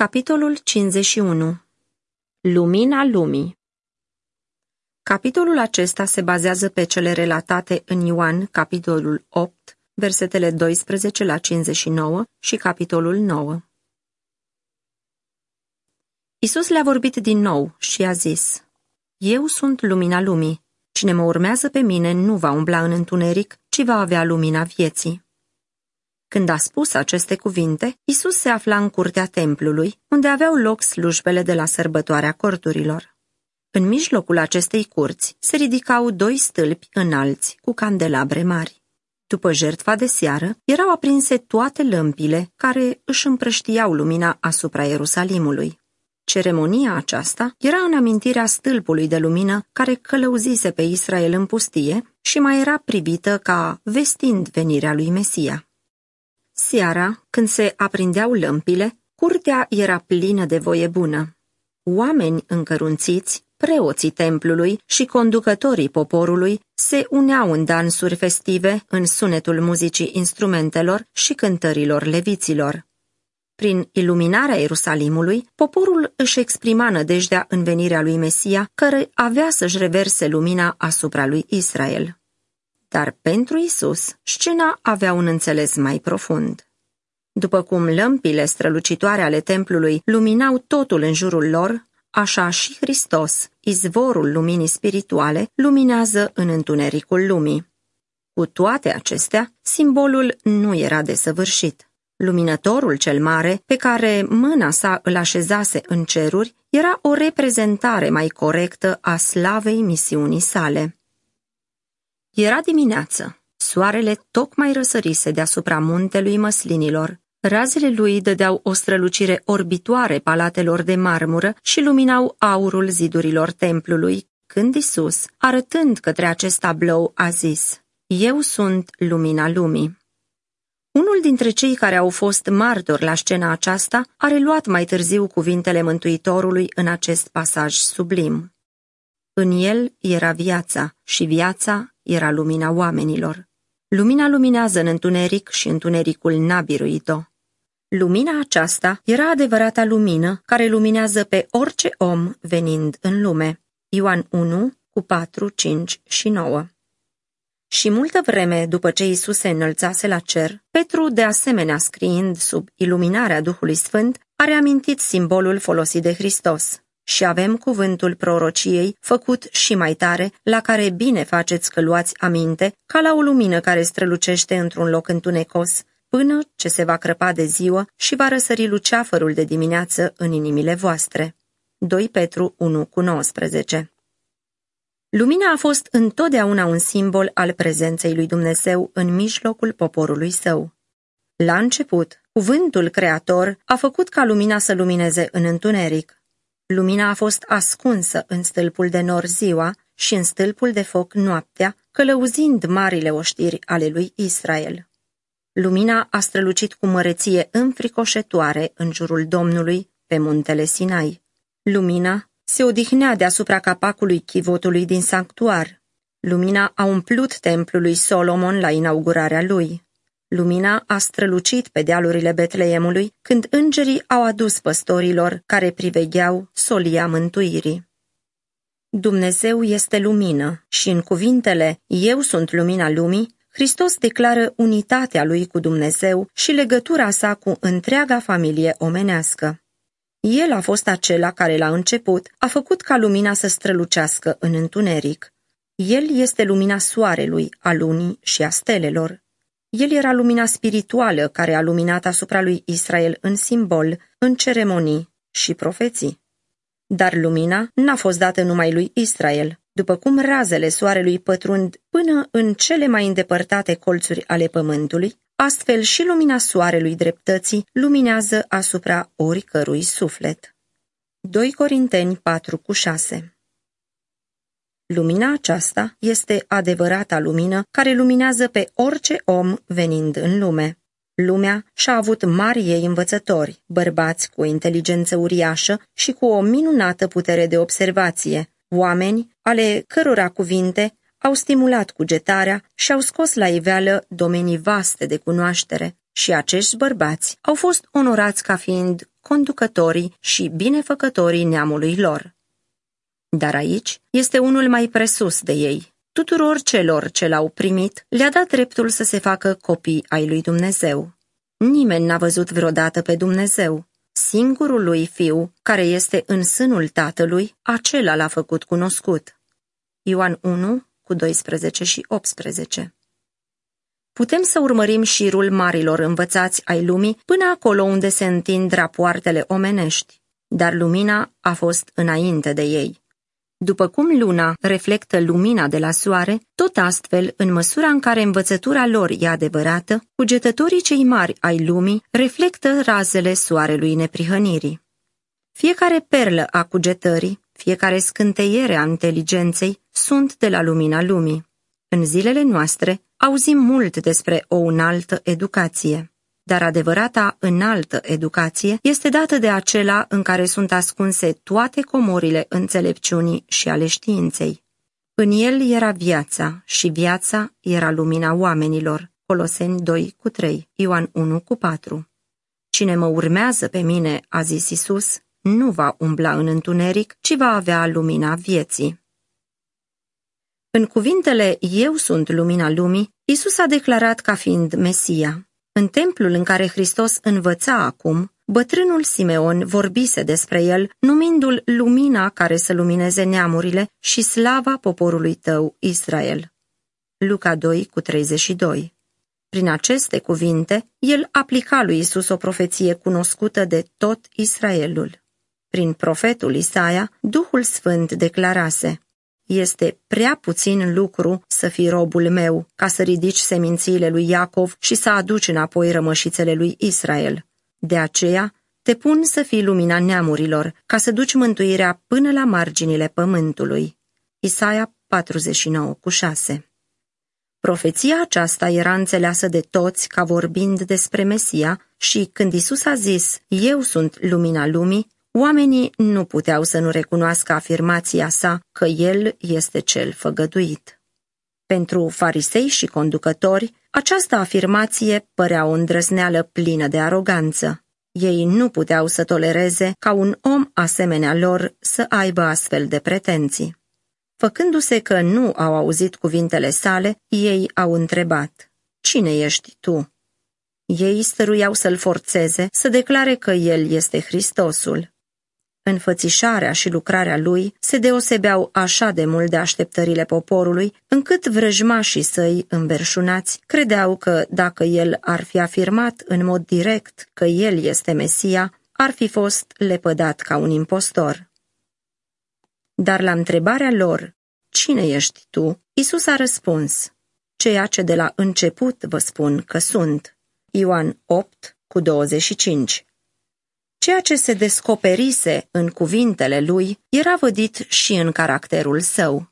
Capitolul 51 Lumina lumii Capitolul acesta se bazează pe cele relatate în Ioan, capitolul 8, versetele 12 la 59 și capitolul 9. Isus le-a vorbit din nou și a zis, Eu sunt lumina lumii. Cine mă urmează pe mine nu va umbla în întuneric, ci va avea lumina vieții. Când a spus aceste cuvinte, Isus se afla în curtea templului, unde aveau loc slujbele de la sărbătoarea corturilor. În mijlocul acestei curți se ridicau doi stâlpi înalți cu candelabre mari. După jertfa de seară, erau aprinse toate lămpile care își împrăștiau lumina asupra Ierusalimului. Ceremonia aceasta era în amintirea stâlpului de lumină care călăuzise pe Israel în pustie și mai era privită ca vestind venirea lui Mesia. Seara, când se aprindeau lămpile, curtea era plină de voie bună. Oameni încărunțiți, preoții templului și conducătorii poporului se uneau în dansuri festive, în sunetul muzicii instrumentelor și cântărilor leviților. Prin iluminarea Ierusalimului, poporul își exprima nădejdea în venirea lui Mesia, care avea să-și reverse lumina asupra lui Israel. Dar pentru Isus, scena avea un înțeles mai profund. După cum lămpile strălucitoare ale templului luminau totul în jurul lor, așa și Hristos, izvorul luminii spirituale, luminează în întunericul lumii. Cu toate acestea, simbolul nu era desăvârșit. Luminătorul cel mare, pe care mâna sa îl așezase în ceruri, era o reprezentare mai corectă a slavei misiunii sale. Era dimineață. Soarele tocmai răsărise deasupra muntelui măslinilor. Razele lui dădeau o strălucire orbitoare palatelor de marmură și luminau aurul zidurilor templului, când Isus, arătând către acest tablou, a zis, Eu sunt lumina lumii. Unul dintre cei care au fost martori la scena aceasta a reluat mai târziu cuvintele Mântuitorului în acest pasaj sublim. În el era viața și viața era lumina oamenilor. Lumina luminează în întuneric și întunericul n-a biruit-o. Lumina aceasta era adevărata lumină care luminează pe orice om venind în lume. Ioan 1 cu 4, 5 și 9 Și multă vreme după ce Isus se înălțase la cer, Petru, de asemenea scriind sub iluminarea Duhului Sfânt, a reamintit simbolul folosit de Hristos și avem cuvântul prorociei făcut și mai tare, la care bine faceți că luați aminte, ca la o lumină care strălucește într-un loc întunecos, până ce se va crăpa de ziua și va răsări luceafărul de dimineață în inimile voastre. 2 Petru 1 cu 19 Lumina a fost întotdeauna un simbol al prezenței lui Dumnezeu în mijlocul poporului său. La început, cuvântul creator a făcut ca lumina să lumineze în întuneric. Lumina a fost ascunsă în stâlpul de nor ziua și în stâlpul de foc noaptea, călăuzind marile oștiri ale lui Israel. Lumina a strălucit cu măreție înfricoșătoare în jurul Domnului pe muntele Sinai. Lumina se odihnea deasupra capacului chivotului din sanctuar. Lumina a umplut templul lui Solomon la inaugurarea lui. Lumina a strălucit pe dealurile Betleemului când îngerii au adus păstorilor care privegheau solia mântuirii. Dumnezeu este lumină și în cuvintele Eu sunt lumina lumii, Hristos declară unitatea lui cu Dumnezeu și legătura sa cu întreaga familie omenească. El a fost acela care la început a făcut ca lumina să strălucească în întuneric. El este lumina soarelui, a lunii și a stelelor. El era lumina spirituală care a luminat asupra lui Israel în simbol, în ceremonii și profeții. Dar lumina n-a fost dată numai lui Israel, după cum razele soarelui pătrund până în cele mai îndepărtate colțuri ale pământului, astfel și lumina soarelui dreptății luminează asupra oricărui suflet. 2 Corinteni 4 cu 6 Lumina aceasta este adevărata lumină care luminează pe orice om venind în lume. Lumea și-a avut mari ei învățători, bărbați cu o inteligență uriașă și cu o minunată putere de observație, oameni ale cărora cuvinte au stimulat cugetarea și au scos la iveală domenii vaste de cunoaștere. Și acești bărbați au fost onorați ca fiind conducătorii și binefăcătorii neamului lor. Dar aici este unul mai presus de ei. Tuturor celor ce l-au primit le-a dat dreptul să se facă copii ai lui Dumnezeu. Nimeni n-a văzut vreodată pe Dumnezeu. Singurul lui fiu, care este în sânul tatălui, acela l-a făcut cunoscut. Ioan 1, cu 12 și 18 Putem să urmărim șirul marilor învățați ai lumii până acolo unde se întind rapoartele omenești, dar lumina a fost înainte de ei. După cum luna reflectă lumina de la soare, tot astfel, în măsura în care învățătura lor e adevărată, cugetătorii cei mari ai lumii reflectă razele soarelui neprihănirii. Fiecare perlă a cugetării, fiecare scânteiere a inteligenței sunt de la lumina lumii. În zilele noastre auzim mult despre o înaltă educație, dar adevărata înaltă educație este dată de acela în care sunt ascunse toate comorile înțelepciunii și ale științei. În el era viața și viața era lumina oamenilor. Coloseni 2 cu 3, Ioan 1 cu 4. Cine mă urmează pe mine, a zis Isus, nu va umbla în întuneric, ci va avea lumina vieții. În cuvintele Eu sunt lumina lumii, Isus a declarat ca fiind Mesia. În templul în care Hristos învăța acum, bătrânul Simeon vorbise despre el, numindu-l lumina care să lumineze neamurile și slava poporului tău, Israel. Luca 2 cu 32 Prin aceste cuvinte, el aplica lui Isus o profeție cunoscută de tot Israelul. Prin profetul Isaia, Duhul Sfânt declarase, este prea puțin lucru să fii robul meu, ca să ridici semințiile lui Iacov și să aduci înapoi rămășițele lui Israel. De aceea, te pun să fii lumina neamurilor, ca să duci mântuirea până la marginile pământului. Isaia 49 cu 6 Profeția aceasta era înțeleasă de toți ca vorbind despre Mesia și când Isus a zis, Eu sunt lumina lumii, Oamenii nu puteau să nu recunoască afirmația sa că el este cel făgăduit. Pentru farisei și conducători, această afirmație părea o îndrăzneală plină de aroganță. Ei nu puteau să tolereze ca un om asemenea lor să aibă astfel de pretenții. Făcându-se că nu au auzit cuvintele sale, ei au întrebat, Cine ești tu? Ei stăruiau să-l forțeze să declare că el este Hristosul. Înfățișarea și lucrarea lui se deosebeau așa de mult de așteptările poporului, încât vrăjmașii săi înverșunați credeau că dacă el ar fi afirmat în mod direct că el este Mesia, ar fi fost lepădat ca un impostor. Dar la întrebarea lor, cine ești tu, Isus a răspuns, ceea ce de la început vă spun că sunt. Ioan 8 cu 25 Ceea ce se descoperise în cuvintele lui era vădit și în caracterul său.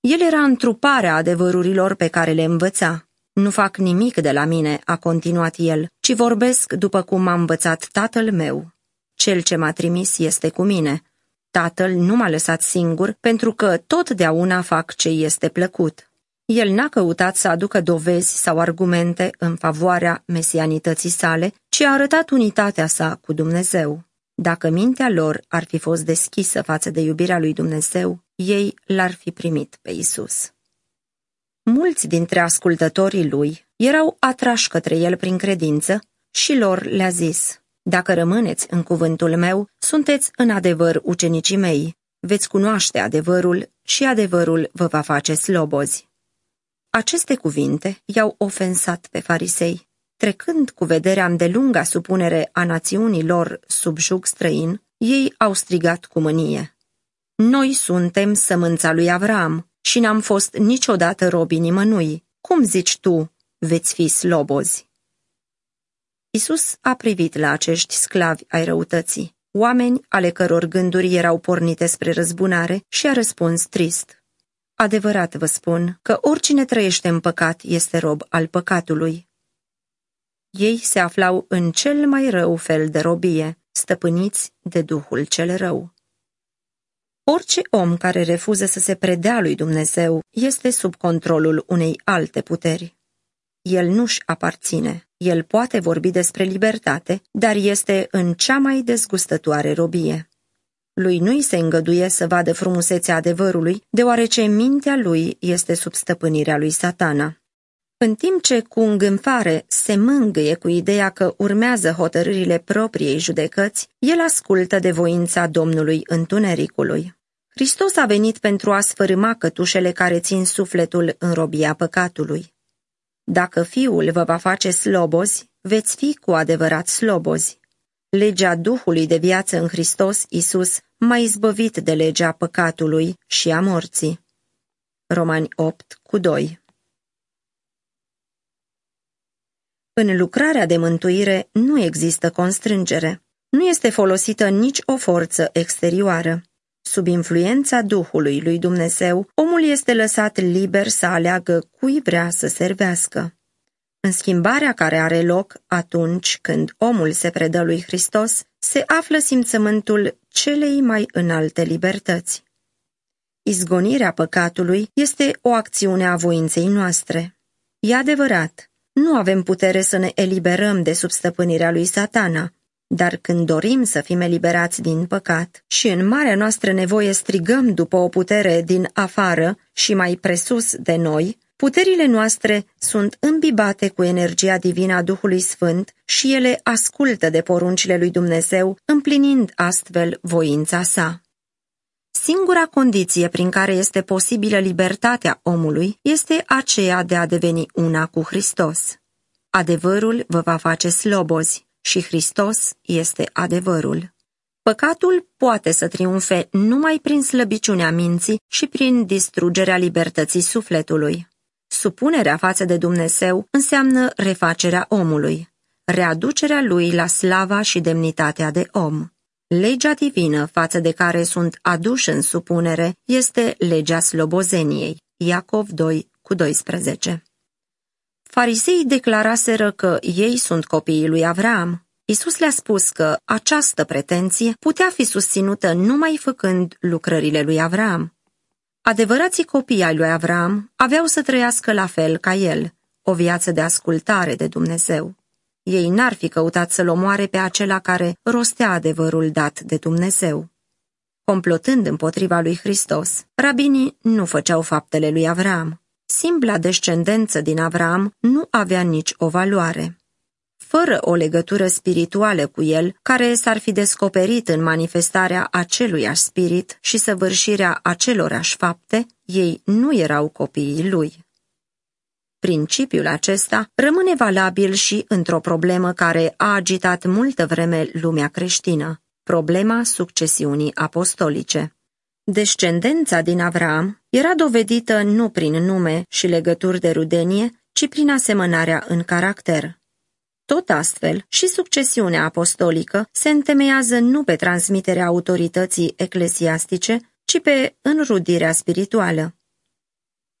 El era întruparea adevărurilor pe care le învăța. Nu fac nimic de la mine, a continuat el, ci vorbesc după cum m-a învățat tatăl meu. Cel ce m-a trimis este cu mine. Tatăl nu m-a lăsat singur, pentru că totdeauna fac ce este plăcut. El n-a căutat să aducă dovezi sau argumente în favoarea mesianității sale, ci a arătat unitatea sa cu Dumnezeu. Dacă mintea lor ar fi fost deschisă față de iubirea lui Dumnezeu, ei l-ar fi primit pe Isus. Mulți dintre ascultătorii lui erau atrași către el prin credință și lor le-a zis, Dacă rămâneți în cuvântul meu, sunteți în adevăr ucenicii mei, veți cunoaște adevărul și adevărul vă va face slobozi. Aceste cuvinte i-au ofensat pe farisei. Trecând cu vederea îndelunga supunere a națiunii lor sub jug străin, ei au strigat cu mânie. Noi suntem sămânța lui Avram și n-am fost niciodată robii nimănui. Cum zici tu, veți fi slobozi? Isus a privit la acești sclavi ai răutății, oameni ale căror gânduri erau pornite spre răzbunare și a răspuns trist. Adevărat vă spun că oricine trăiește în păcat este rob al păcatului. Ei se aflau în cel mai rău fel de robie, stăpâniți de Duhul cel rău. Orice om care refuză să se predea lui Dumnezeu este sub controlul unei alte puteri. El nu-și aparține. El poate vorbi despre libertate, dar este în cea mai dezgustătoare robie. Lui nu-i se îngăduie să vadă frumusețea adevărului, deoarece mintea lui este sub stăpânirea lui satana. În timp ce cu îngânfare se mângâie cu ideea că urmează hotărârile propriei judecăți, el ascultă de voința Domnului Întunericului. Hristos a venit pentru a sfărâma cătușele care țin sufletul în robia păcatului. Dacă Fiul vă va face slobozi, veți fi cu adevărat slobozi. Legea Duhului de viață în Hristos, Isus, m-a izbăvit de legea păcatului și a morții. Romani 8 cu 2 În lucrarea de mântuire nu există constrângere. Nu este folosită nici o forță exterioară. Sub influența Duhului lui Dumnezeu, omul este lăsat liber să aleagă cui vrea să servească. În schimbarea care are loc atunci când omul se predă lui Hristos, se află simțământul celei mai înalte libertăți. Izgonirea păcatului este o acțiune a voinței noastre. E adevărat, nu avem putere să ne eliberăm de sub stăpânirea lui satana, dar când dorim să fim eliberați din păcat și în marea noastră nevoie strigăm după o putere din afară și mai presus de noi, puterile noastre sunt îmbibate cu energia divină a Duhului Sfânt și ele ascultă de poruncile lui Dumnezeu, împlinind astfel voința sa. Singura condiție prin care este posibilă libertatea omului este aceea de a deveni una cu Hristos. Adevărul vă va face slobozi și Hristos este adevărul. Păcatul poate să triumfe numai prin slăbiciunea minții și prin distrugerea libertății sufletului. Supunerea față de Dumnezeu înseamnă refacerea omului, readucerea lui la slava și demnitatea de om. Legea divină față de care sunt aduși în supunere este legea slobozeniei. Iacov 2 cu 12 Fariseii declaraseră că ei sunt copiii lui Avram. Isus le-a spus că această pretenție putea fi susținută numai făcând lucrările lui Avram. Adevărații copii ai lui Avram aveau să trăiască la fel ca el, o viață de ascultare de Dumnezeu. Ei n-ar fi căutat să-l omoare pe acela care rostea adevărul dat de Dumnezeu. Complotând împotriva lui Hristos, rabinii nu făceau faptele lui Avram. Simpla descendență din Avram nu avea nici o valoare. Fără o legătură spirituală cu el, care s-ar fi descoperit în manifestarea aceluiași spirit și săvârșirea acelorași fapte, ei nu erau copiii lui. Principiul acesta rămâne valabil și într-o problemă care a agitat multă vreme lumea creștină, problema succesiunii apostolice. Descendența din Avram era dovedită nu prin nume și legături de rudenie, ci prin asemănarea în caracter. Tot astfel, și succesiunea apostolică se întemeiază nu pe transmiterea autorității eclesiastice, ci pe înrudirea spirituală.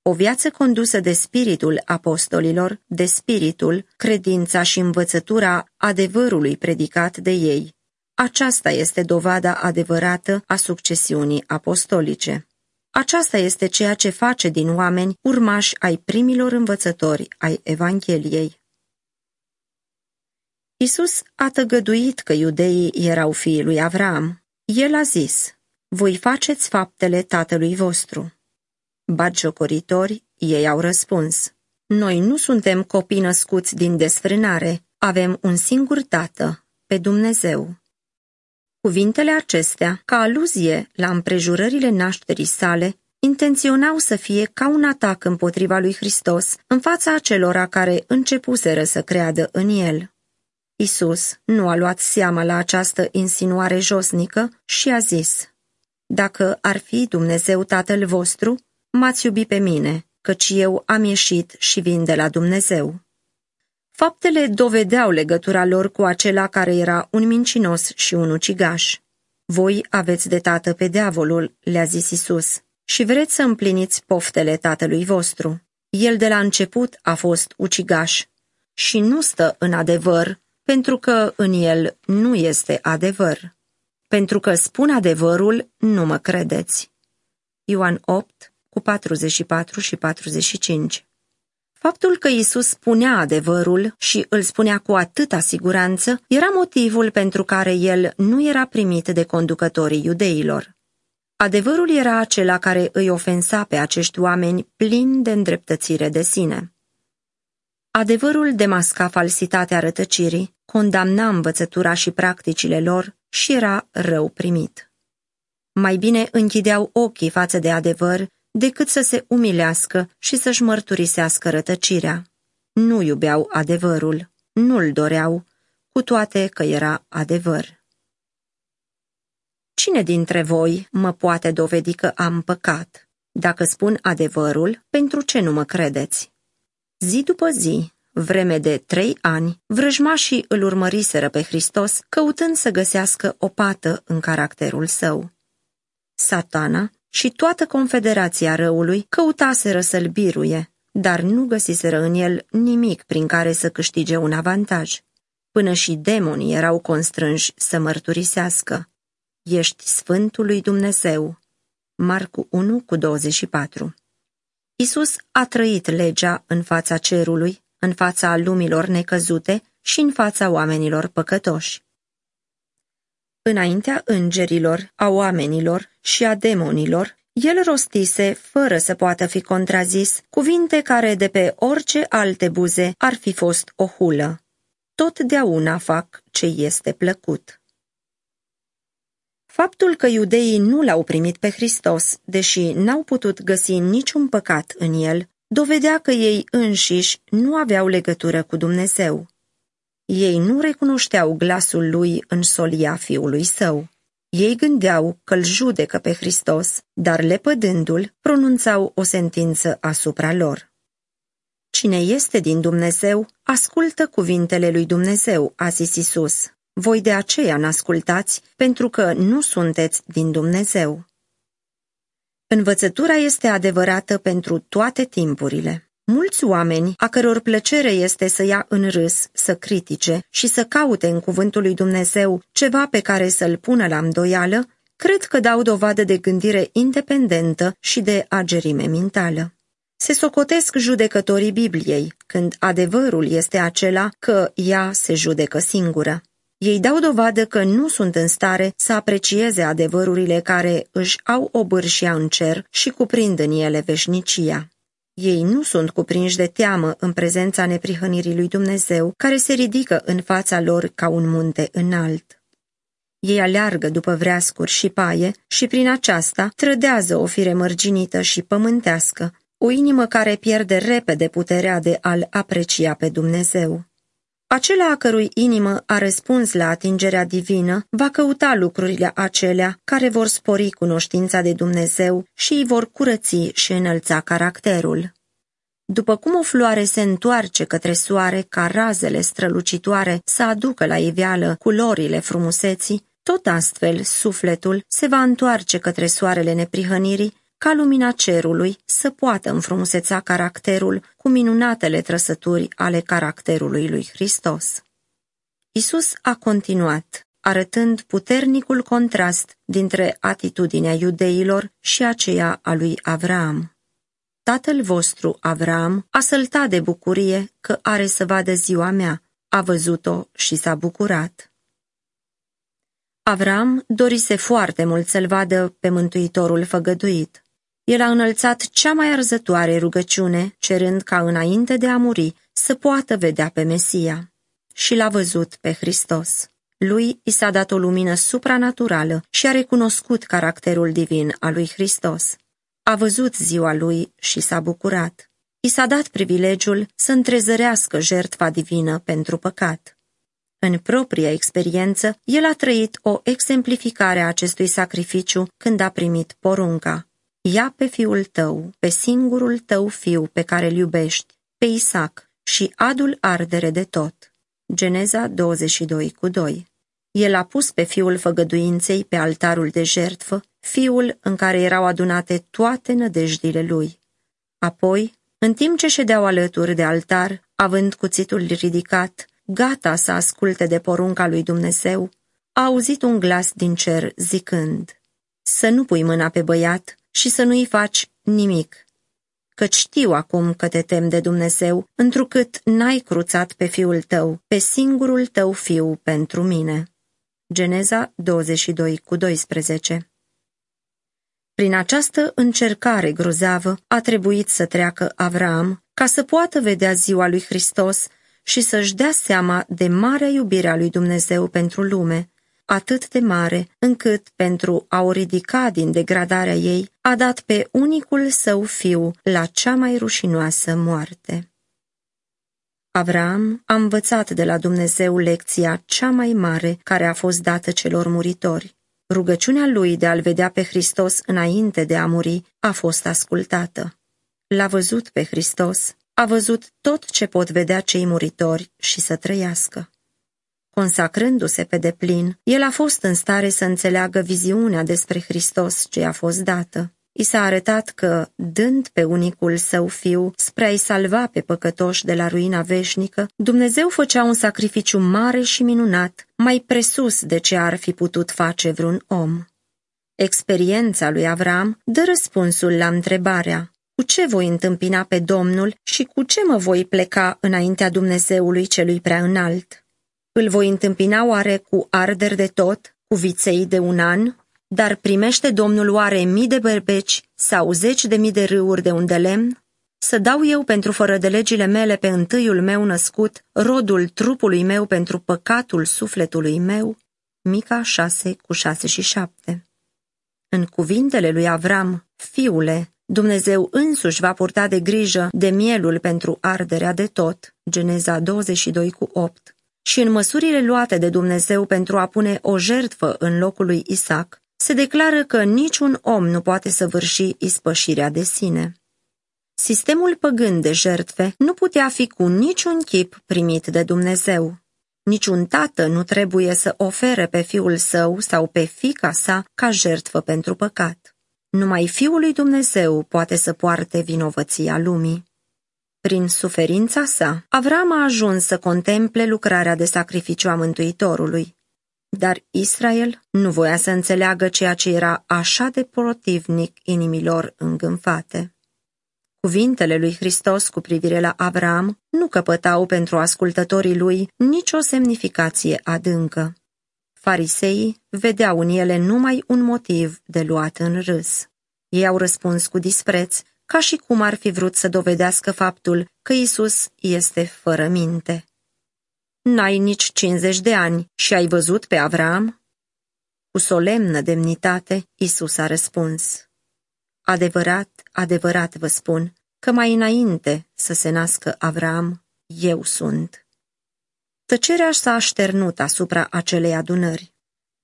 O viață condusă de spiritul apostolilor, de spiritul, credința și învățătura adevărului predicat de ei. Aceasta este dovada adevărată a succesiunii apostolice. Aceasta este ceea ce face din oameni urmași ai primilor învățători ai Evangheliei. Isus a tăgăduit că iudeii erau fiii lui Avram. El a zis, voi faceți faptele tatălui vostru. Batjocoritori, ei au răspuns, noi nu suntem copii născuți din desfrânare, avem un singur tată, pe Dumnezeu. Cuvintele acestea, ca aluzie la împrejurările nașterii sale, intenționau să fie ca un atac împotriva lui Hristos în fața acelora care începuseră să creadă în el. Isus nu a luat seama la această insinuare josnică și a zis, Dacă ar fi Dumnezeu Tatăl vostru, m-ați iubi pe mine, căci eu am ieșit și vin de la Dumnezeu. Faptele dovedeau legătura lor cu acela care era un mincinos și un ucigaș. Voi aveți de tată pe diavolul, le-a zis Isus, și vreți să împliniți poftele tatălui vostru. El de la început a fost ucigaș și nu stă în adevăr, pentru că în el nu este adevăr. Pentru că spun adevărul, nu mă credeți. Ioan 8, cu 44 și 45 Faptul că Isus spunea adevărul și îl spunea cu atâta siguranță era motivul pentru care el nu era primit de conducătorii iudeilor. Adevărul era acela care îi ofensa pe acești oameni plini de îndreptățire de sine. Adevărul demasca falsitatea rătăcirii, condamna învățătura și practicile lor și era rău primit. Mai bine închideau ochii față de adevăr decât să se umilească și să-și mărturisească rătăcirea. Nu iubeau adevărul, nu-l doreau, cu toate că era adevăr. Cine dintre voi mă poate dovedi că am păcat? Dacă spun adevărul, pentru ce nu mă credeți? Zi după zi, vreme de trei ani, vrăjmașii îl urmăriseră pe Hristos, căutând să găsească o pată în caracterul său. Satana și toată confederația răului căutaseră să-l biruie, dar nu găsiseră în el nimic prin care să câștige un avantaj. Până și demonii erau constrânși să mărturisească. Ești Sfântul lui Dumnezeu. Marcu 1 cu 24 Isus a trăit legea în fața cerului, în fața lumilor necăzute și în fața oamenilor păcătoși. Înaintea îngerilor, a oamenilor și a demonilor, el rostise, fără să poată fi contrazis, cuvinte care de pe orice alte buze ar fi fost o hulă. Totdeauna fac ce este plăcut. Faptul că iudeii nu l-au primit pe Hristos, deși n-au putut găsi niciun păcat în el, dovedea că ei înșiși nu aveau legătură cu Dumnezeu. Ei nu recunoșteau glasul lui în solia fiului său. Ei gândeau că îl judecă pe Hristos, dar lepădându-l, pronunțau o sentință asupra lor. Cine este din Dumnezeu, ascultă cuvintele lui Dumnezeu, a zis Isus. Voi de aceea n-ascultați, pentru că nu sunteți din Dumnezeu. Învățătura este adevărată pentru toate timpurile. Mulți oameni, a căror plăcere este să ia în râs, să critique și să caute în cuvântul lui Dumnezeu ceva pe care să-l pună la îndoială, cred că dau dovadă de gândire independentă și de agerime mentală. Se socotesc judecătorii Bibliei, când adevărul este acela că ea se judecă singură. Ei dau dovadă că nu sunt în stare să aprecieze adevărurile care își au obârșia în cer și cuprind în ele veșnicia. Ei nu sunt cuprinși de teamă în prezența neprihănirii lui Dumnezeu, care se ridică în fața lor ca un munte înalt. Ei aleargă după vreascuri și paie și prin aceasta trădează o fire mărginită și pământească, o inimă care pierde repede puterea de a-L aprecia pe Dumnezeu. Acela a cărui inimă a răspuns la atingerea divină va căuta lucrurile acelea care vor spori cunoștința de Dumnezeu și îi vor curăți și înălța caracterul. După cum o floare se întoarce către soare ca razele strălucitoare să aducă la iveală culorile frumuseții, tot astfel sufletul se va întoarce către soarele neprihănirii ca lumina cerului să poată înfrumuseța caracterul cu minunatele trăsături ale caracterului lui Hristos. Isus a continuat, arătând puternicul contrast dintre atitudinea iudeilor și aceea a lui Avram. Tatăl vostru, Avram, a săltat de bucurie că are să vadă ziua mea, a văzut-o și s-a bucurat. Avram dorise foarte mult să-l vadă pe Mântuitorul făgăduit. El a înălțat cea mai arzătoare rugăciune, cerând ca înainte de a muri să poată vedea pe Mesia. Și l-a văzut pe Hristos. Lui i s-a dat o lumină supranaturală și a recunoscut caracterul divin al lui Hristos. A văzut ziua lui și s-a bucurat. I s-a dat privilegiul să întrezărească jertfa divină pentru păcat. În propria experiență, el a trăit o exemplificare a acestui sacrificiu când a primit porunca. Ia pe fiul tău, pe singurul tău fiu pe care îl iubești, pe Isaac, și adul ardere de tot. Geneza 22 cu 2 El a pus pe fiul făgăduinței pe altarul de jertfă, fiul în care erau adunate toate nădejdile lui. Apoi, în timp ce ședeau alături de altar, având cuțitul ridicat, gata să asculte de porunca lui Dumnezeu, a auzit un glas din cer zicând, Să nu pui mâna pe băiat și să nu-i faci nimic, căci știu acum că te tem de Dumnezeu, întrucât n-ai cruțat pe fiul tău, pe singurul tău fiu pentru mine. Geneza 22 cu 12 Prin această încercare grozavă a trebuit să treacă Avram ca să poată vedea ziua lui Hristos și să-și dea seama de marea iubire a lui Dumnezeu pentru lume, atât de mare, încât, pentru a o ridica din degradarea ei, a dat pe unicul său fiu la cea mai rușinoasă moarte. Avram a învățat de la Dumnezeu lecția cea mai mare care a fost dată celor muritori. Rugăciunea lui de a-L vedea pe Hristos înainte de a muri a fost ascultată. L-a văzut pe Hristos, a văzut tot ce pot vedea cei muritori și să trăiască. Consacrându-se pe deplin, el a fost în stare să înțeleagă viziunea despre Hristos ce a fost dată. I s-a arătat că, dând pe unicul său fiu spre a-i salva pe păcătoși de la ruina veșnică, Dumnezeu făcea un sacrificiu mare și minunat, mai presus de ce ar fi putut face vreun om. Experiența lui Avram dă răspunsul la întrebarea, cu ce voi întâmpina pe Domnul și cu ce mă voi pleca înaintea Dumnezeului celui prea înalt? Îl voi întâmpina oare cu arder de tot, cu viței de un an? Dar primește Domnul oare mii de berbeci sau zeci de mii de râuri de unde lemn? Să dau eu pentru fără de legile mele pe întâiul meu născut, rodul trupului meu pentru păcatul sufletului meu? Mica 6 cu 6 și 7 În cuvintele lui Avram, fiule, Dumnezeu însuși va purta de grijă de mielul pentru arderea de tot, Geneza 22 cu 8 și în măsurile luate de Dumnezeu pentru a pune o jertfă în locul lui Isaac, se declară că niciun om nu poate săvârși ispășirea de sine. Sistemul păgând de jertfe nu putea fi cu niciun chip primit de Dumnezeu. Niciun tată nu trebuie să ofere pe fiul său sau pe fica sa ca jertfă pentru păcat. Numai Fiul lui Dumnezeu poate să poarte vinovăția lumii. Prin suferința sa, Avram a ajuns să contemple lucrarea de sacrificiu a Mântuitorului. Dar Israel nu voia să înțeleagă ceea ce era așa de protivnic inimilor îngânfate. Cuvintele lui Hristos cu privire la Avram nu căpătau pentru ascultătorii lui nicio semnificație adâncă. Fariseii vedeau în ele numai un motiv de luat în râs. Ei au răspuns cu dispreț ca și cum ar fi vrut să dovedească faptul că Isus este fără minte. N-ai nici 50 de ani și ai văzut pe Avram? Cu solemnă demnitate, Isus a răspuns. Adevărat, adevărat vă spun, că mai înainte să se nască Avram, eu sunt. Tăcerea s-a așternut asupra acelei adunări.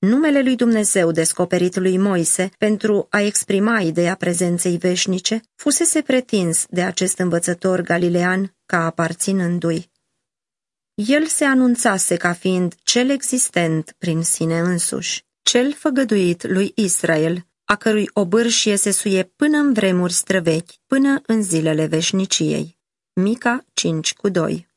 Numele lui Dumnezeu descoperit lui Moise pentru a exprima ideea prezenței veșnice fusese pretins de acest învățător galilean ca aparținându-i. El se anunțase ca fiind cel existent prin sine însuși, cel făgăduit lui Israel, a cărui obârșie se suie până în vremuri străvechi, până în zilele veșniciei. Mica 5 cu 2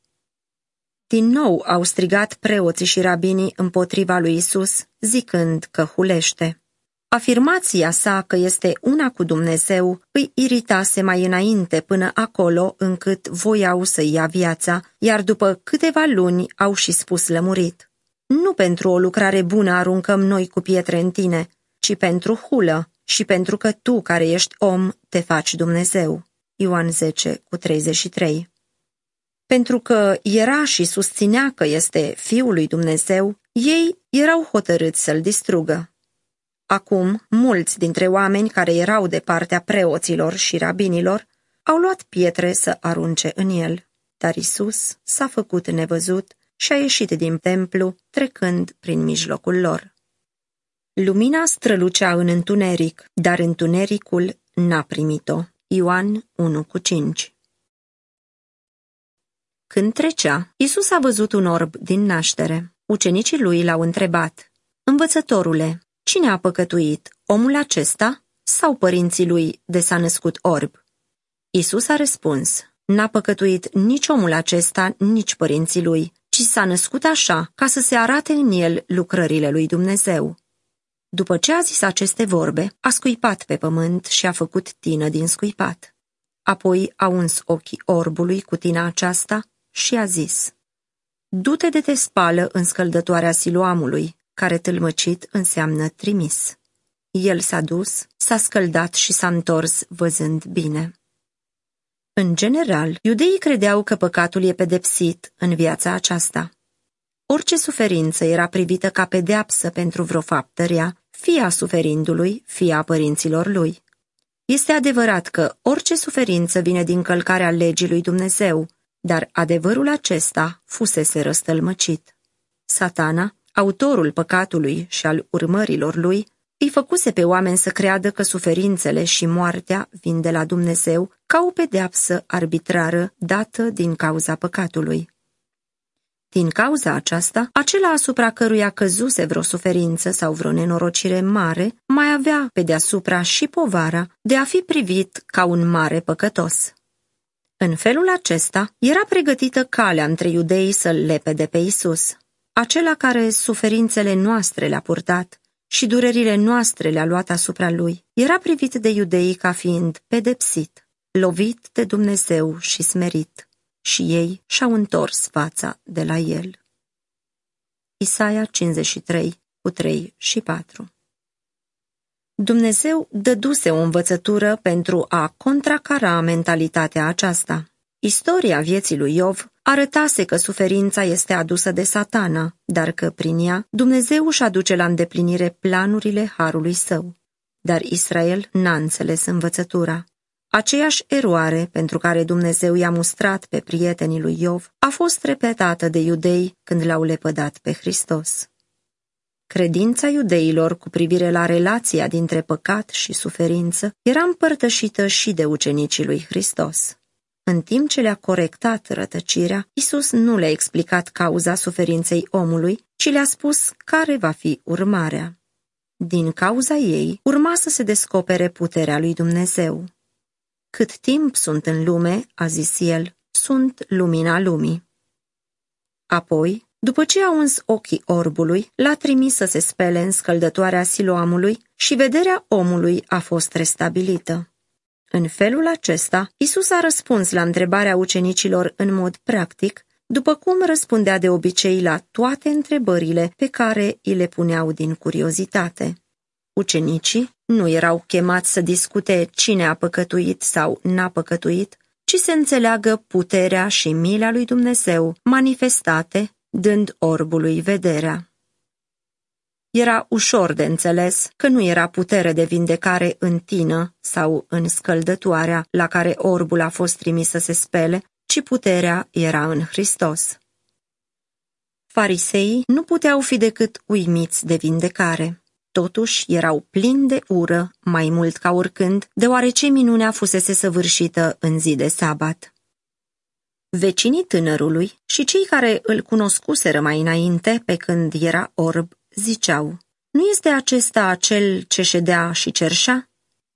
din nou au strigat preoții și rabinii împotriva lui Isus, zicând că hulește. Afirmația sa că este una cu Dumnezeu îi iritase mai înainte până acolo încât voiau să ia viața, iar după câteva luni au și spus lămurit. Nu pentru o lucrare bună aruncăm noi cu pietre în tine, ci pentru hulă și pentru că tu, care ești om, te faci Dumnezeu. Ioan 10 cu 33 pentru că era și susținea că este Fiul lui Dumnezeu, ei erau hotărâți să-l distrugă. Acum, mulți dintre oameni care erau de partea preoților și rabinilor au luat pietre să arunce în el, dar Isus s-a făcut nevăzut și a ieșit din templu, trecând prin mijlocul lor. Lumina strălucea în întuneric, dar întunericul n-a primit-o. Ioan 1 cu 5 când trecea, Isus a văzut un orb din naștere. Ucenicii lui l-au întrebat, Învățătorule, cine a păcătuit, omul acesta sau părinții lui de s-a născut orb? Isus a răspuns, N-a păcătuit nici omul acesta, nici părinții lui, ci s-a născut așa ca să se arate în el lucrările lui Dumnezeu. După ce a zis aceste vorbe, a scuipat pe pământ și a făcut tină din scuipat. Apoi a uns ochii orbului cu tina aceasta și a zis, Du-te de te spală în scăldătoarea siloamului, care tâlmăcit înseamnă trimis. El s-a dus, s-a scăldat și s-a întors văzând bine. În general, iudeii credeau că păcatul e pedepsit în viața aceasta. Orice suferință era privită ca pedeapsă pentru vreo faptă rea, fie a suferindului, fie a părinților lui. Este adevărat că orice suferință vine din călcarea legii lui Dumnezeu, dar adevărul acesta fusese răstălmăcit. Satana, autorul păcatului și al urmărilor lui, îi făcuse pe oameni să creadă că suferințele și moartea vin de la Dumnezeu ca o pedeapsă arbitrară dată din cauza păcatului. Din cauza aceasta, acela asupra căruia căzuse vreo suferință sau vreo nenorocire mare, mai avea pe deasupra și povara de a fi privit ca un mare păcătos. În felul acesta era pregătită calea între iudei să-l lepede pe Isus, acela care suferințele noastre le-a purtat și durerile noastre le-a luat asupra lui, era privit de iudei ca fiind pedepsit, lovit de Dumnezeu și smerit, și ei și-au întors fața de la el. Isaia 53, cu 3 și 4 Dumnezeu dăduse o învățătură pentru a contracara mentalitatea aceasta. Istoria vieții lui Iov arătase că suferința este adusă de satana, dar că prin ea Dumnezeu își aduce la îndeplinire planurile harului său. Dar Israel n-a înțeles învățătura. Aceeași eroare pentru care Dumnezeu i-a mustrat pe prietenii lui Iov a fost repetată de iudei când l-au lepădat pe Hristos. Credința iudeilor cu privire la relația dintre păcat și suferință era împărtășită și de ucenicii lui Hristos. În timp ce le-a corectat rătăcirea, Isus nu le-a explicat cauza suferinței omului, ci le-a spus care va fi urmarea. Din cauza ei, urma să se descopere puterea lui Dumnezeu. Cât timp sunt în lume, a zis el, sunt lumina lumii. Apoi, după ce a uns ochii orbului, l-a trimis să se spele în scăldătoarea siloamului și vederea omului a fost restabilită. În felul acesta, Isus a răspuns la întrebarea ucenicilor în mod practic, după cum răspundea de obicei la toate întrebările pe care îi le puneau din curiozitate. Ucenicii nu erau chemați să discute cine a păcătuit sau n-a păcătuit, ci să înțeleagă puterea și mila lui Dumnezeu manifestate, dând orbului vederea. Era ușor de înțeles că nu era putere de vindecare în tină sau în scăldătoarea la care orbul a fost trimis să se spele, ci puterea era în Hristos. Fariseii nu puteau fi decât uimiți de vindecare. Totuși erau plini de ură, mai mult ca oricând, deoarece minunea fusese săvârșită în zi de sabat. Vecinii tânărului și cei care îl cunoscuseră mai înainte, pe când era orb, ziceau, nu este acesta acel ce ședea și cerșea?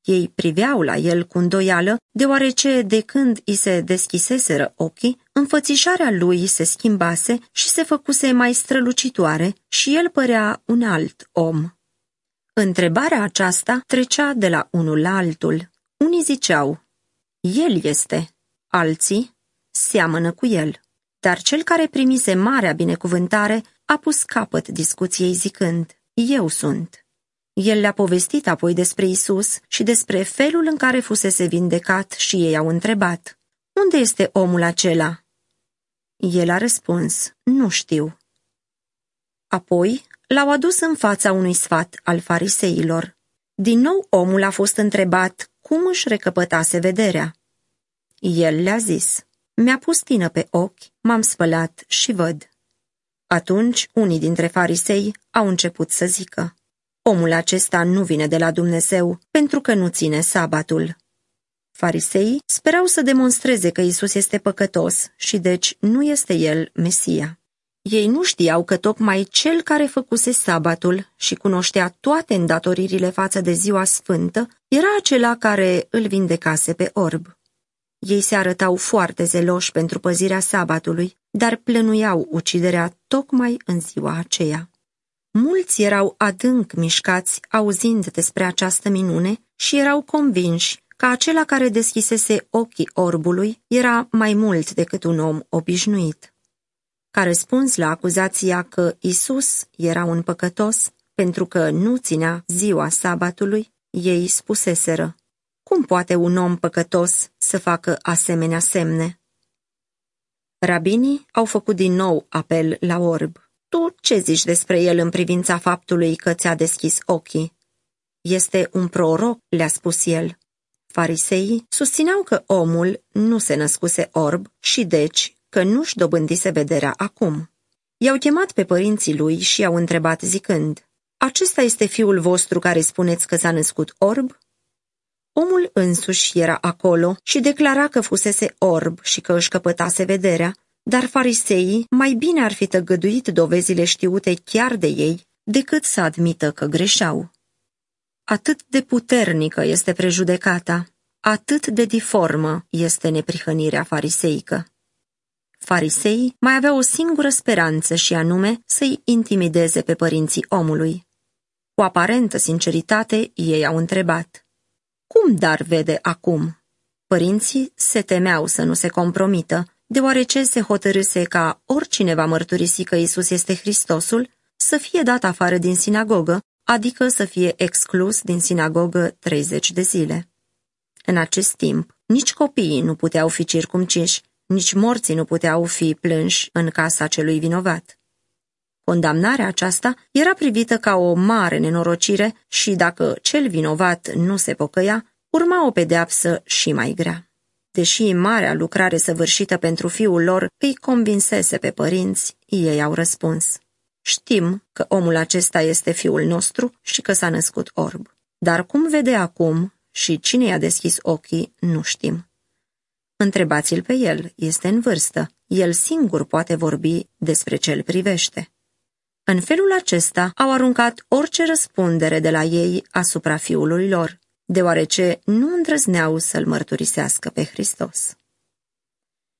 Ei priveau la el cu îndoială, deoarece de când i se deschiseseră ochii, înfățișarea lui se schimbase și se făcuse mai strălucitoare și el părea un alt om. Întrebarea aceasta trecea de la unul la altul. Unii ziceau, El este, alții seamănă cu el. Dar cel care primise marea binecuvântare a pus capăt discuției zicând, Eu sunt. El le-a povestit apoi despre Isus și despre felul în care fusese vindecat și ei au întrebat, Unde este omul acela? El a răspuns, Nu știu. Apoi l-au adus în fața unui sfat al fariseilor. Din nou omul a fost întrebat cum își recăpătase vederea. El le-a zis, mi-a pus tină pe ochi, m-am spălat și văd. Atunci unii dintre farisei au început să zică, omul acesta nu vine de la Dumnezeu pentru că nu ține sabatul. Fariseii sperau să demonstreze că Isus este păcătos și deci nu este el Mesia. Ei nu știau că tocmai cel care făcuse sabatul și cunoștea toate îndatoririle față de ziua sfântă era acela care îl vindecase pe orb. Ei se arătau foarte zeloși pentru păzirea sabatului, dar plănuiau uciderea tocmai în ziua aceea. Mulți erau adânc mișcați auzind despre această minune și erau convinși că acela care deschisese ochii orbului era mai mult decât un om obișnuit. Ca răspuns la acuzația că Isus era un păcătos pentru că nu ținea ziua sabatului, ei spuseseră, Cum poate un om păcătos să facă asemenea semne? Rabinii au făcut din nou apel la orb. Tu ce zici despre el în privința faptului că ți-a deschis ochii? Este un proroc, le-a spus el. Fariseii susțineau că omul nu se născuse orb și deci că nu-și dobândise vederea acum. I-au chemat pe părinții lui și i-au întrebat zicând, Acesta este fiul vostru care spuneți că s-a născut orb? Omul însuși era acolo și declara că fusese orb și că își căpătase vederea, dar fariseii mai bine ar fi tăgăduit dovezile știute chiar de ei decât să admită că greșeau. Atât de puternică este prejudecata, atât de diformă este neprihănirea fariseică. Fariseii mai aveau o singură speranță și anume să-i intimideze pe părinții omului. Cu aparentă sinceritate, ei au întrebat, Cum dar vede acum? Părinții se temeau să nu se compromită, deoarece se hotărâse ca oricine va mărturisi că Isus este Hristosul să fie dat afară din sinagogă, adică să fie exclus din sinagogă 30 de zile. În acest timp, nici copiii nu puteau fi circumciși, nici morții nu puteau fi plânși în casa celui vinovat. Condamnarea aceasta era privită ca o mare nenorocire și dacă cel vinovat nu se pocăia, urma o pedeapsă și mai grea. Deși marea lucrare săvârșită pentru fiul lor îi convinsese pe părinți, ei au răspuns. Știm că omul acesta este fiul nostru și că s-a născut orb. Dar cum vede acum și cine i-a deschis ochii, nu știm. Întrebați-l pe el, este în vârstă. El singur poate vorbi despre ce îl privește. În felul acesta au aruncat orice răspundere de la ei asupra fiului lor, deoarece nu îndrăzneau să-l mărturisească pe Hristos.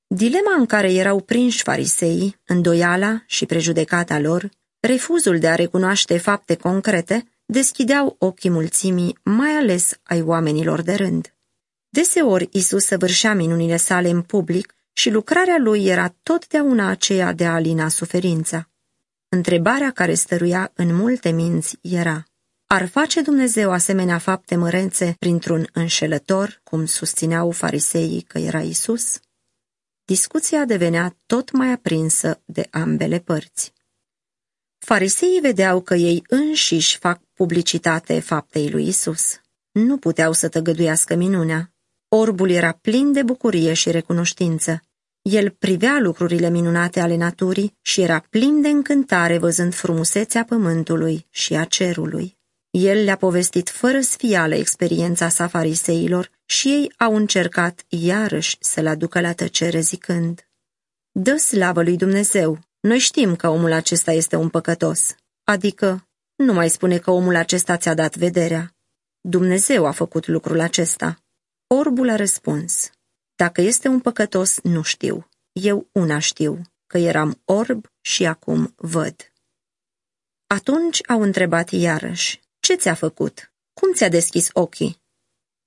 Dilema în care erau prinși fariseii, îndoiala și prejudecata lor, refuzul de a recunoaște fapte concrete, deschideau ochii mulțimii, mai ales ai oamenilor de rând. Deseori Isus săvârșea minunile sale în public și lucrarea lui era totdeauna aceea de a alina suferința. Întrebarea care stăruia în multe minți era, ar face Dumnezeu asemenea fapte mărențe printr-un înșelător, cum susțineau fariseii că era Isus? Discuția devenea tot mai aprinsă de ambele părți. Fariseii vedeau că ei înșiși fac publicitate faptei lui Isus. Nu puteau să tăgăduiască minunea. Orbul era plin de bucurie și recunoștință. El privea lucrurile minunate ale naturii și era plin de încântare văzând frumusețea pământului și a cerului. El le-a povestit fără sfială experiența sa fariseilor și ei au încercat iarăși să-l aducă la tăcere zicând Dă slavă lui Dumnezeu, noi știm că omul acesta este un păcătos, adică nu mai spune că omul acesta ți-a dat vederea. Dumnezeu a făcut lucrul acesta. Orbul a răspuns, dacă este un păcătos, nu știu. Eu una știu, că eram orb și acum văd. Atunci au întrebat iarăși, ce ți-a făcut? Cum ți-a deschis ochii?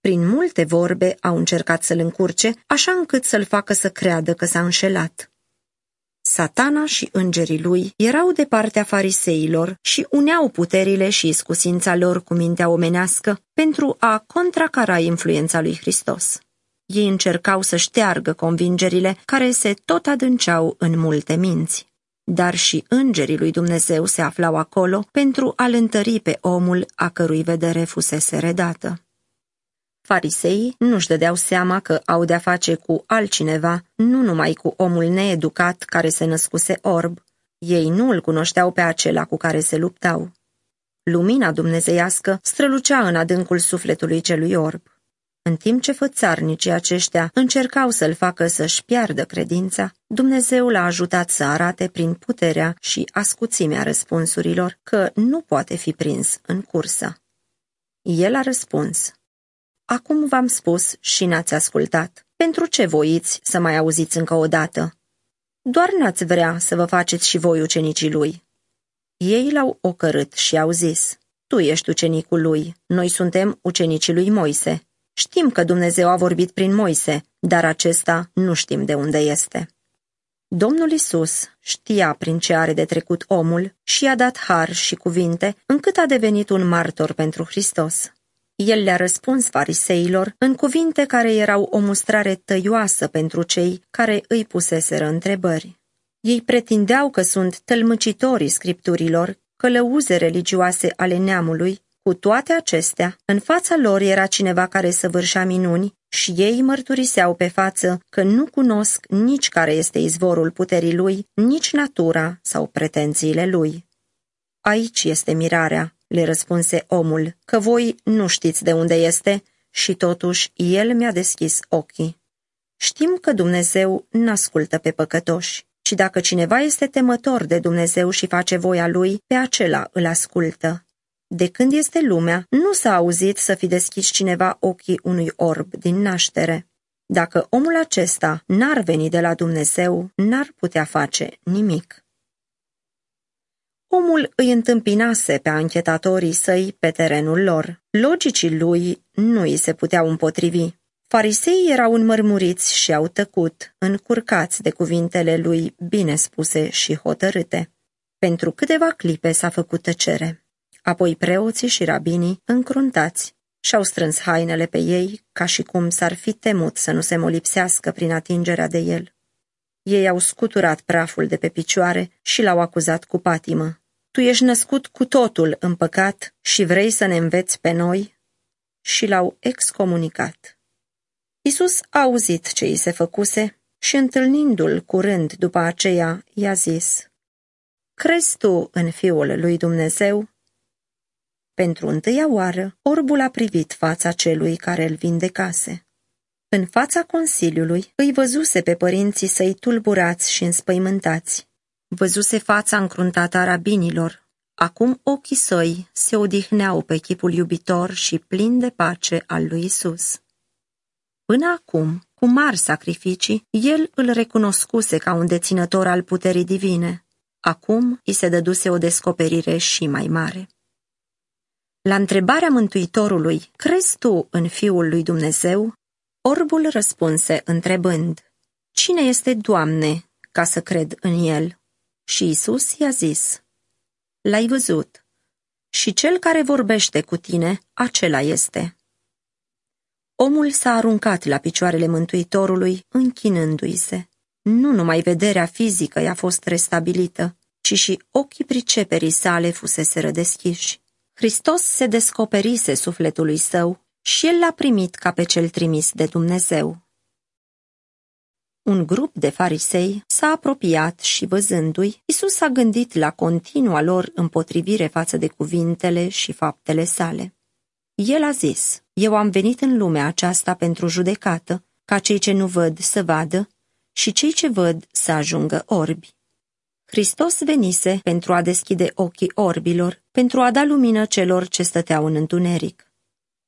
Prin multe vorbe au încercat să-l încurce, așa încât să-l facă să creadă că s-a înșelat. Satana și îngerii lui erau de partea fariseilor și uneau puterile și scusința lor cu mintea omenească pentru a contracara influența lui Hristos. Ei încercau să șteargă convingerile care se tot adânceau în multe minți. Dar și îngerii lui Dumnezeu se aflau acolo pentru a-l întări pe omul a cărui vedere fusese redată. Fariseii nu-și dădeau seama că au de-a face cu altcineva, nu numai cu omul needucat care se născuse orb. Ei nu îl cunoșteau pe acela cu care se luptau. Lumina dumnezeiască strălucea în adâncul sufletului celui orb. În timp ce fățarnicii aceștia încercau să-l facă să-și piardă credința, Dumnezeu l-a ajutat să arate prin puterea și ascuțimea răspunsurilor că nu poate fi prins în cursă. El a răspuns, Acum v-am spus și n-ați ascultat. Pentru ce voiți să mai auziți încă o dată? Doar n-ați vrea să vă faceți și voi ucenicii lui. Ei l-au ocărât și au zis, Tu ești ucenicul lui, noi suntem ucenicii lui Moise. Știm că Dumnezeu a vorbit prin Moise, dar acesta nu știm de unde este. Domnul Isus știa prin ce are de trecut omul și i-a dat har și cuvinte, încât a devenit un martor pentru Hristos. El le-a răspuns fariseilor în cuvinte care erau o mustrare tăioasă pentru cei care îi puseseră întrebări. Ei pretindeau că sunt tălmăcitorii scripturilor, călăuze religioase ale neamului, cu toate acestea, în fața lor era cineva care săvârșea minuni și ei mărturiseau pe față că nu cunosc nici care este izvorul puterii lui, nici natura sau pretențiile lui. Aici este mirarea, le răspunse omul, că voi nu știți de unde este și totuși el mi-a deschis ochii. Știm că Dumnezeu n-ascultă pe păcătoși, ci dacă cineva este temător de Dumnezeu și face voia lui, pe acela îl ascultă. De când este lumea, nu s-a auzit să fi deschis cineva ochii unui orb din naștere. Dacă omul acesta n-ar veni de la Dumnezeu, n-ar putea face nimic. Omul îi întâmpinase pe anchetatorii săi pe terenul lor. Logicii lui nu îi se puteau împotrivi. Fariseii erau înmărmuriți și au tăcut, încurcați de cuvintele lui bine spuse și hotărâte. Pentru câteva clipe s-a făcut tăcere. Apoi preoții și rabinii, încruntați, și-au strâns hainele pe ei, ca și cum s-ar fi temut să nu se molipsească prin atingerea de el. Ei au scuturat praful de pe picioare și l-au acuzat cu patimă. Tu ești născut cu totul în păcat și vrei să ne înveți pe noi? Și l-au excomunicat. Isus a auzit ce îi se făcuse și întâlnindu-l curând după aceea, i-a zis, Crezi tu în Fiul lui Dumnezeu? Pentru întâia oară, orbul a privit fața celui care îl vindecase. În fața Consiliului îi văzuse pe părinții săi tulburați și înspăimântați. Văzuse fața încruntată a rabinilor. Acum ochii săi se odihneau pe chipul iubitor și plin de pace al lui Isus. Până acum, cu mari sacrificii, el îl recunoscuse ca un deținător al puterii divine. Acum îi se dăduse o descoperire și mai mare. La întrebarea Mântuitorului, crezi tu în Fiul lui Dumnezeu? Orbul răspunse întrebând, Cine este Doamne ca să cred în El? Și Isus i-a zis, L-ai văzut și cel care vorbește cu tine, acela este. Omul s-a aruncat la picioarele Mântuitorului, închinându-i se. Nu numai vederea fizică i-a fost restabilită, ci și ochii priceperii sale fuseseră deschiși. Hristos se descoperise sufletului său și el l-a primit ca pe cel trimis de Dumnezeu. Un grup de farisei s-a apropiat și văzându-i, Isus a gândit la continua lor împotrivire față de cuvintele și faptele sale. El a zis, eu am venit în lumea aceasta pentru judecată, ca cei ce nu văd să vadă și cei ce văd să ajungă orbi. Hristos venise pentru a deschide ochii orbilor, pentru a da lumină celor ce stăteau în întuneric.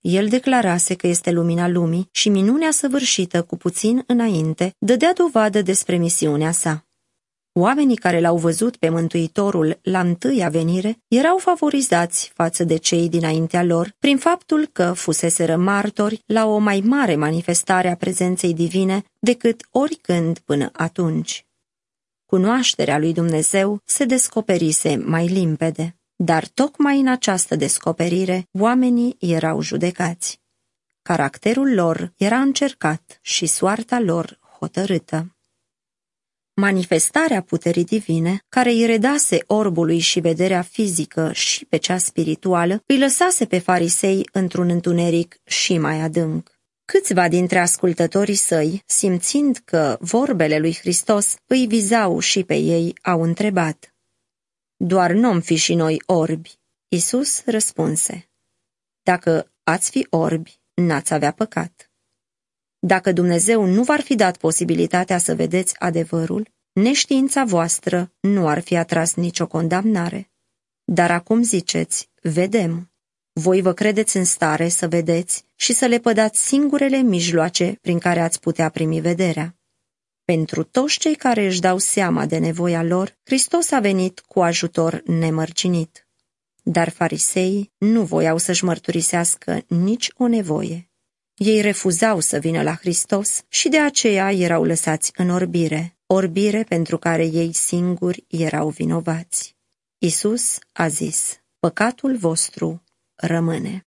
El declarase că este lumina lumii și minunea săvârșită cu puțin înainte dădea dovadă despre misiunea sa. Oamenii care l-au văzut pe Mântuitorul la întâia venire erau favorizați față de cei dinaintea lor prin faptul că fuseseră martori la o mai mare manifestare a prezenței divine decât oricând până atunci. Cunoașterea lui Dumnezeu se descoperise mai limpede, dar tocmai în această descoperire oamenii erau judecați. Caracterul lor era încercat și soarta lor hotărâtă. Manifestarea puterii divine, care îi redase orbului și vederea fizică și pe cea spirituală, îi lăsase pe farisei într-un întuneric și mai adânc. Câțiva dintre ascultătorii săi, simțind că vorbele lui Hristos îi vizau și pe ei, au întrebat. Doar nu fi și noi orbi. Isus răspunse. Dacă ați fi orbi, n-ați avea păcat. Dacă Dumnezeu nu v-ar fi dat posibilitatea să vedeți adevărul, neștiința voastră nu ar fi atras nicio condamnare. Dar acum ziceți, vedem. Voi vă credeți în stare să vedeți și să le pădați singurele mijloace prin care ați putea primi vederea. Pentru toți cei care își dau seama de nevoia lor, Hristos a venit cu ajutor nemărcinit. Dar fariseii nu voiau să-și mărturisească nici o nevoie. Ei refuzau să vină la Hristos și de aceea erau lăsați în orbire, orbire pentru care ei singuri erau vinovați. Isus a zis, păcatul vostru rămâne.